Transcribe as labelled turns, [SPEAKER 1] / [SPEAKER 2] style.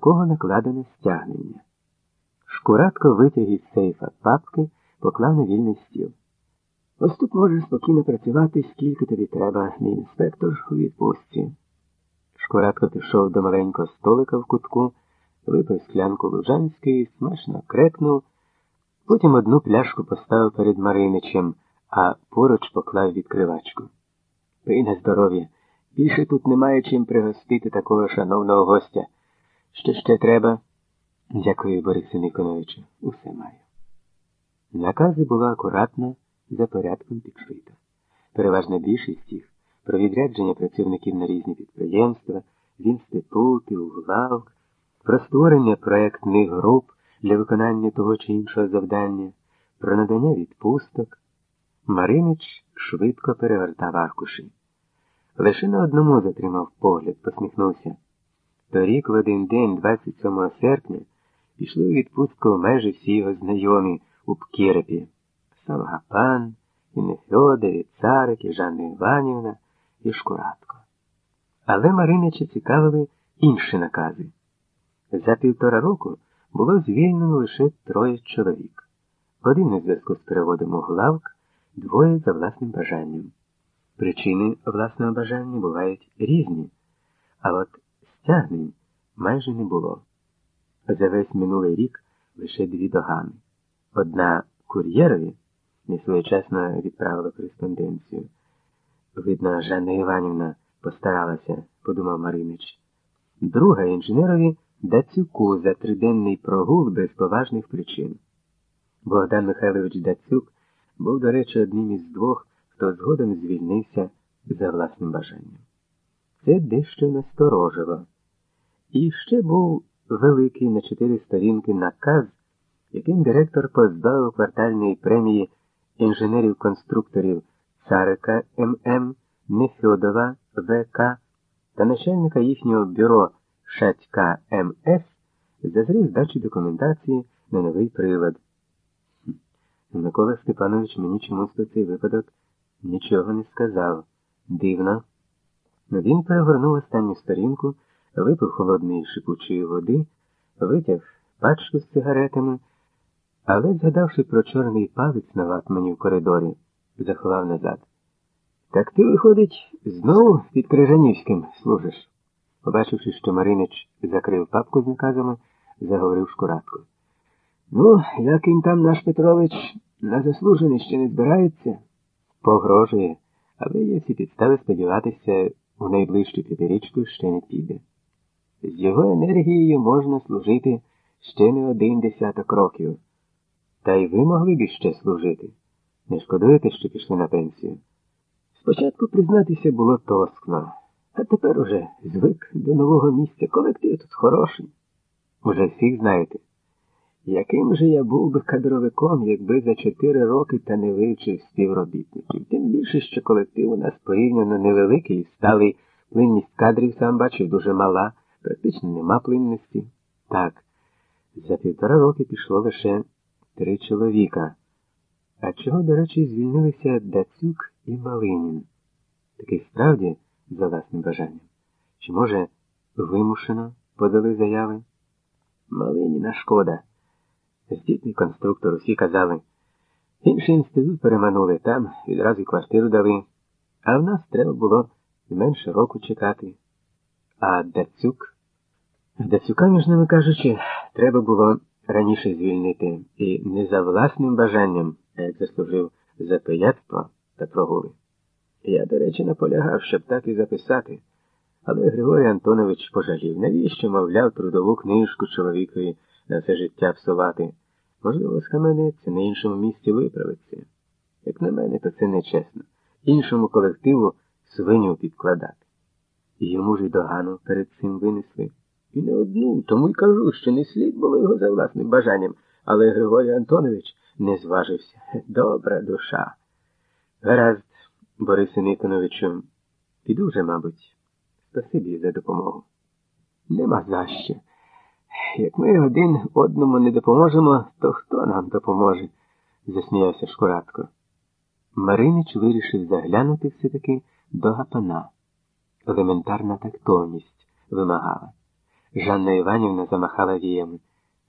[SPEAKER 1] кого накладене стягнення. Шкуратко витяг із сейфа папки, поклав на вільний стіл. Ось тут можеш спокійно працювати, скільки тобі треба, мій інспектор у відпустці. Шкуратко пішов до маленького столика в кутку, випив склянку лужанської, смачно крекнув, потім одну пляшку поставив перед Мариничем, а поруч поклав відкривачку. Пий на здоров'я. Більше тут немає чим пригостити такого шановного гостя. Що ще треба? Дякую, Борисе Никоновичу. Усе маю. Накази була акуратна, за порядком підшита. Переважна більшість їх про відрядження працівників на різні підприємства, в інститути, у главк, про створення проєктних груп для виконання того чи іншого завдання, про надання відпусток. Маринич швидко перевертав аркуші. Лише на одному затримав погляд, посміхнувся. Торік в один день, 27 серпня, пішли у відпустку майже всі його знайомі у Пкірепі. Савгапан, і і Царик, і Жанна Іванівна, і Шкуратко. Але Маринича цікавили інші накази. За півтора року було звільнено лише троє чоловік. Один у зв'язку з переводом у главк, двоє за власним бажанням. Причини власного бажання бувають різні, а от стягнень майже не було. За весь минулий рік лише дві догани. Одна кур'єрові несвоєчасно відправила кореспонденцію. Видно, Жанна Іванівна постаралася, подумав Маринич. Друга інженерові Дацюку за триденний прогул без поважних причин. Богдан Михайлович Дацюк був, до речі, одним із двох, хто згодом звільнився за власним бажанням. Це дещо насторожило. І ще був великий на чотири сторінки наказ, яким директор позбавив квартальної премії інженерів-конструкторів Царика ММ, Нефьодова ВК та начальника їхнього бюро Шацька МС за здачі документації на новий прилад. Микола Степанович мені чомусь про цей випадок нічого не сказав. Дивно. Він перегорнув останню сторінку, випив холодної шипучої води, витяг пачку з сигаретами, але, згадавши про чорний палець на ватмані в коридорі, заховав назад. Так ти, виходить, знову під Крижанівським служиш. Побачивши, що Маринич закрив папку з наказами, заговорив Шкуратко. Ну, як він там наш Петрович на заслужений ще не збирається, погрожує, але є всі підстави сподіватися, у найближчу п'ятирічку ще не піде. З його енергією можна служити ще не один десяток років. Та й ви могли б іще служити. Не шкодуєте, що пішли на пенсію? Спочатку признатися було тоскно, а тепер уже звик до нового місця. Колектив тут хороший. Уже всіх знаєте. Яким же я був би кадровиком, якби за чотири роки та не вивчив співробітників? Тим більше, що колектив у нас порівняно невеликий, сталий плинність кадрів, сам бачив, дуже мала, практично нема плинності. Так, за півтора роки пішло лише три чоловіка. А чого, до речі, звільнилися Дацюк і Малинін? Такий справді, за власним бажанням. Чи, може, вимушено подали заяви? Малиніна шкода. Здітний конструктор усі казали. Інший інститут переманули там, відразу квартиру дали, а в нас треба було менше року чекати. А Дацюк? Дацюка, між ними кажучи, треба було раніше звільнити і не за власним бажанням, як заслужив за пияцтво та прогули. Я, до речі, наполягав, щоб так і записати, але Григорій Антонович пожалів, навіщо, мовляв, трудову книжку чоловікові на все життя псувати. Можливо, схаменеться на іншому місці виправиться. Як на мене, то це нечесно. Іншому колективу свиню підкладати. Йому ж і догану перед цим винесли. І не одну, тому й кажу, що не слід було його за власним бажанням, але Григорій Антонович не зважився. Добра душа. Гаразд, Борисе Никоновичу, піду вже, мабуть, спасибі за допомогу. Нема за що. Як ми один одному не допоможемо, то хто нам допоможе? засміявся Шкуратко. Маринич вирішив заглянути все-таки до гапана. Елементарна тактовність вимагала. Жанна Іванівна замахала віями.